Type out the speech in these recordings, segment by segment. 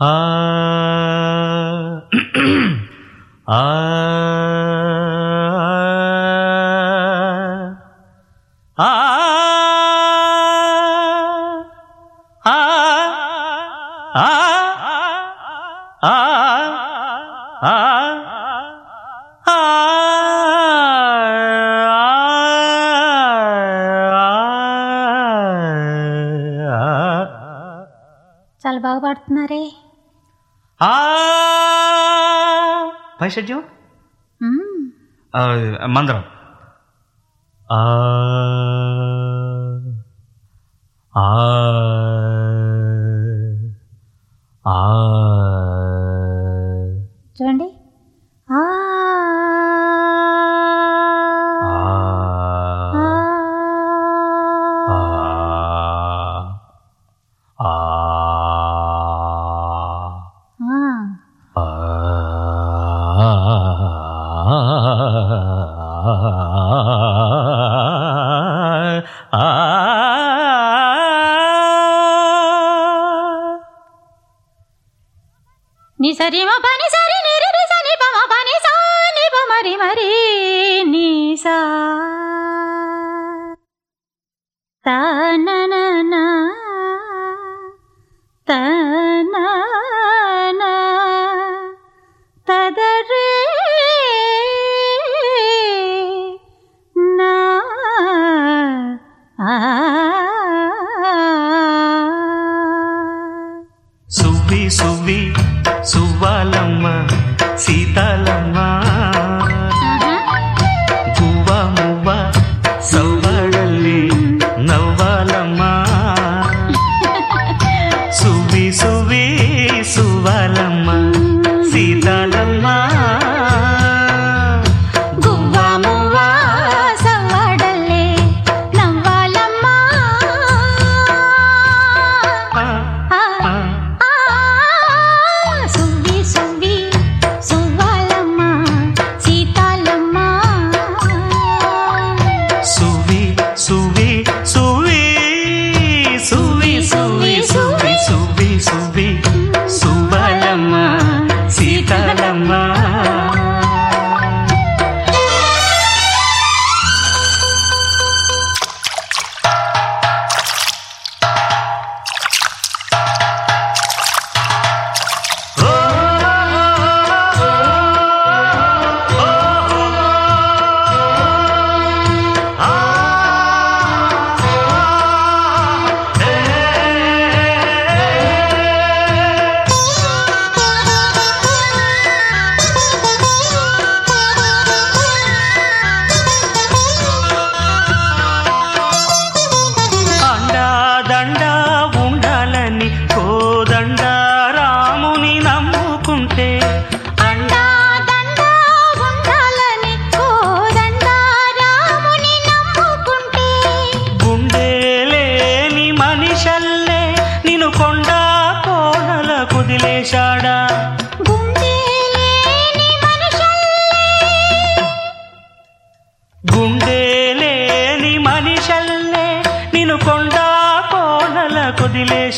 आ చాలా బాగా పాడుతున్నారే आ भाई सर जो मंदरम आ आ ని సరి మ పని సరి ని రి రి సని ప మ పని సా ని మరి మరి సా సువ్వి సువ్వాలమ్మ సీతాలమ్మ. గువ్వ మువ్వ సవ్వాళ్ళల్లి నవ్వాలమ్మ.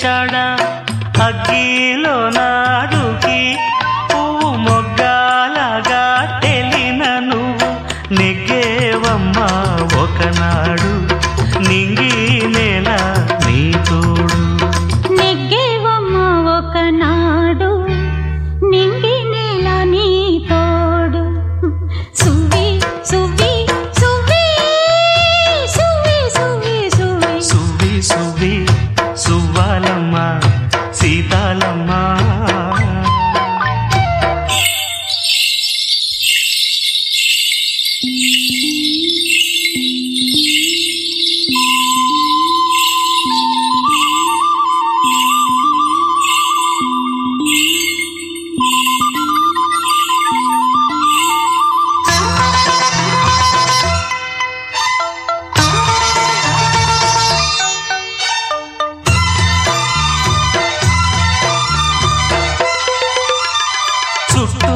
ಕ್ಷಣ ಅಗ್ಗಿಲೋ ನಾಡುಕಿ చుట్టూ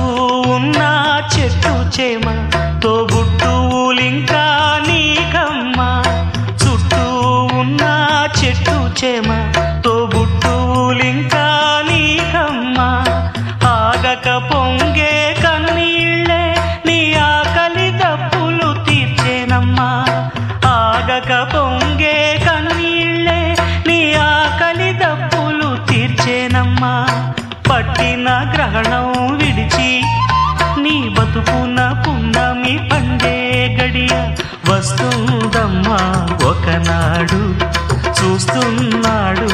ఉన్న చెట్టు చేమ తోబుట్టువులింకా నీకమ్మ చుట్టూ ఉన్న చెట్టు చేమ తోబుట్టువులింకా నీకమ్మ ఆగక పొంగే కన్నీళ్ళే నీ ఆకలి తప్పులు తీర్చేనమ్మా. ఆగక పొంగే కన్నీళ్ళే నీ ఆకలి తప్పులు తీర్చేనమ్మా. పట్టిన గ్రహణం నీ పున్నమి పండే గడియ వస్తుందమ్మా ఒకనాడు. చూస్తున్నాడు